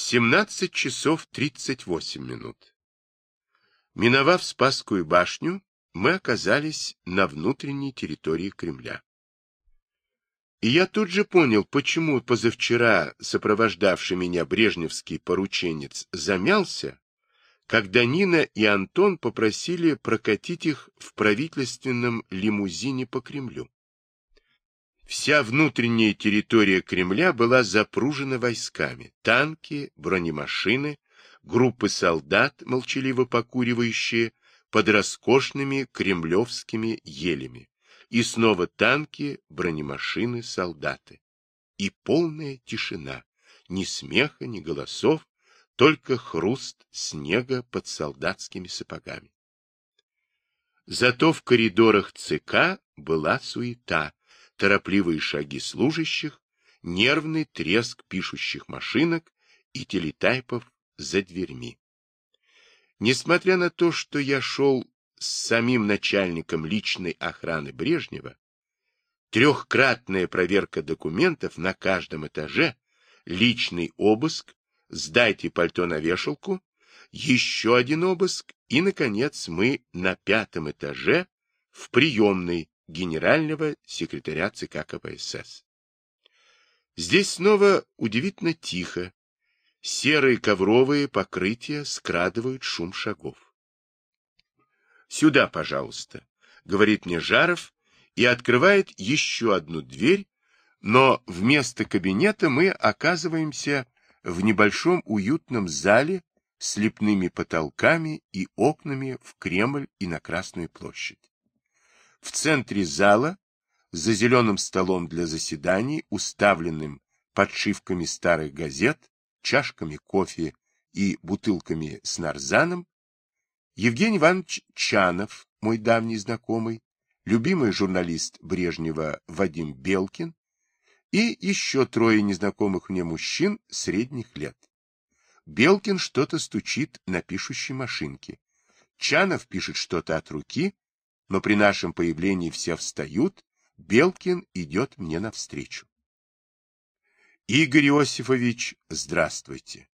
17 часов 38 минут. Миновав Спасскую башню, мы оказались на внутренней территории Кремля. И я тут же понял, почему позавчера сопровождавший меня брежневский порученец замялся, когда Нина и Антон попросили прокатить их в правительственном лимузине по Кремлю. Вся внутренняя территория Кремля была запружена войсками. Танки, бронемашины, группы солдат, молчаливо покуривающие под роскошными кремлевскими елями. И снова танки, бронемашины, солдаты. И полная тишина. Ни смеха, ни голосов, только хруст снега под солдатскими сапогами. Зато в коридорах ЦК была суета, торопливые шаги служащих, нервный треск пишущих машинок и телетайпов за дверьми. Несмотря на то, что я шел с самим начальником личной охраны Брежнева, трехкратная проверка документов на каждом этаже, личный обыск, сдайте пальто на вешалку, еще один обыск, и, наконец, мы на пятом этаже в приемной, генерального секретаря ЦК КПСС. Здесь снова удивительно тихо. Серые ковровые покрытия скрадывают шум шагов. «Сюда, пожалуйста», — говорит мне Жаров и открывает еще одну дверь, но вместо кабинета мы оказываемся в небольшом уютном зале с лепными потолками и окнами в Кремль и на Красную площадь. В центре зала, за зеленым столом для заседаний, уставленным подшивками старых газет, чашками кофе и бутылками с нарзаном, Евгений Иванович Чанов, мой давний знакомый, любимый журналист Брежнева Вадим Белкин и еще трое незнакомых мне мужчин средних лет. Белкин что-то стучит на пишущей машинке. Чанов пишет что-то от руки, но при нашем появлении все встают, Белкин идет мне навстречу. Игорь Иосифович, здравствуйте.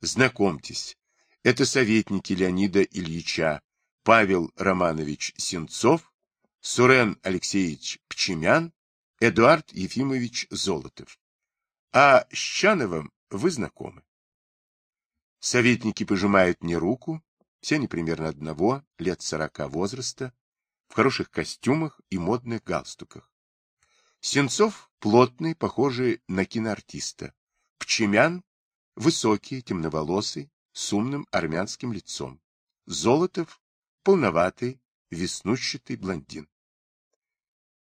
Знакомьтесь, это советники Леонида Ильича, Павел Романович Сенцов, Сурен Алексеевич Пчемян, Эдуард Ефимович Золотов. А с Чановым вы знакомы. Советники пожимают мне руку, все они примерно одного, лет сорока возраста, в хороших костюмах и модных галстуках. Сенцов плотный, похожий на киноартиста. Пчемян высокий, темноволосый, с умным армянским лицом. Золотов полноватый, веснущатый блондин.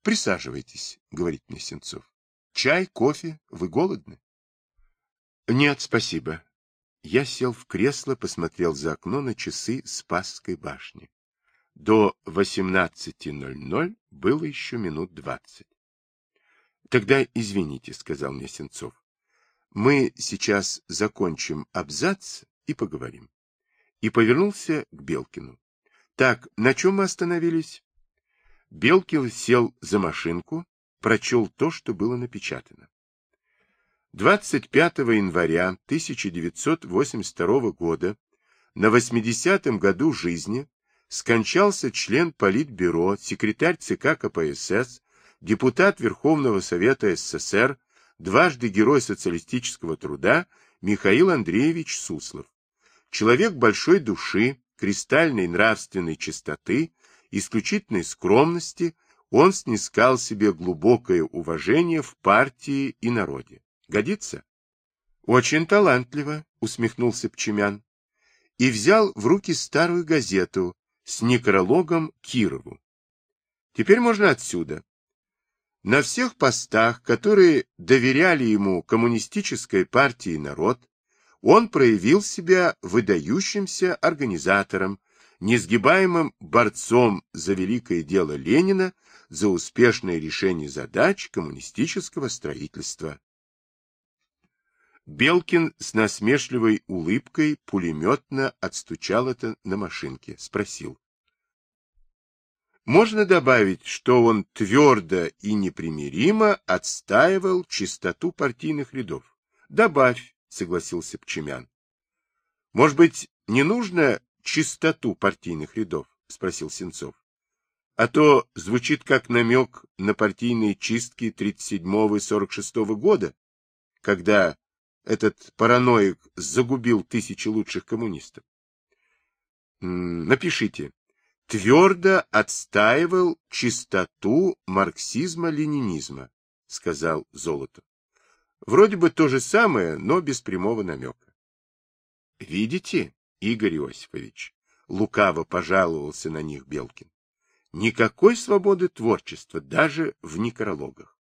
«Присаживайтесь», — говорит мне Сенцов. «Чай, кофе? Вы голодны?» «Нет, спасибо». Я сел в кресло, посмотрел за окно на часы Спасской башни. До 18.00 было еще минут двадцать. Тогда извините, сказал мне Сенцов. Мы сейчас закончим абзац и поговорим. И повернулся к Белкину. Так, на чем мы остановились? Белкин сел за машинку, прочел то, что было напечатано. 25 января 1982 года, на 80-м году жизни, скончался член Политбюро, секретарь ЦК КПСС, депутат Верховного Совета СССР, дважды Герой социалистического труда Михаил Андреевич Суслов. Человек большой души, кристальной нравственной чистоты, исключительной скромности, он снискал себе глубокое уважение в партии и народе. Годится? Очень талантливо, усмехнулся Пчемян. И взял в руки старую газету, с некрологом Кирову. Теперь можно отсюда. На всех постах, которые доверяли ему коммунистической партии народ, он проявил себя выдающимся организатором, несгибаемым борцом за великое дело Ленина, за успешное решение задач коммунистического строительства. Белкин с насмешливой улыбкой пулеметно отстучал это на машинке. Спросил. Можно добавить, что он твердо и непримиримо отстаивал чистоту партийных рядов. Добавь, согласился Пчемян. Может быть, не нужно чистоту партийных рядов? Спросил Сенцов. А то звучит как намек на партийные чистки 37 и 46 года, когда этот параноик загубил тысячи лучших коммунистов. Напишите. Твердо отстаивал чистоту марксизма-ленинизма, сказал Золотов. Вроде бы то же самое, но без прямого намека. Видите, Игорь Иосифович, лукаво пожаловался на них Белкин. Никакой свободы творчества, даже в некрологах.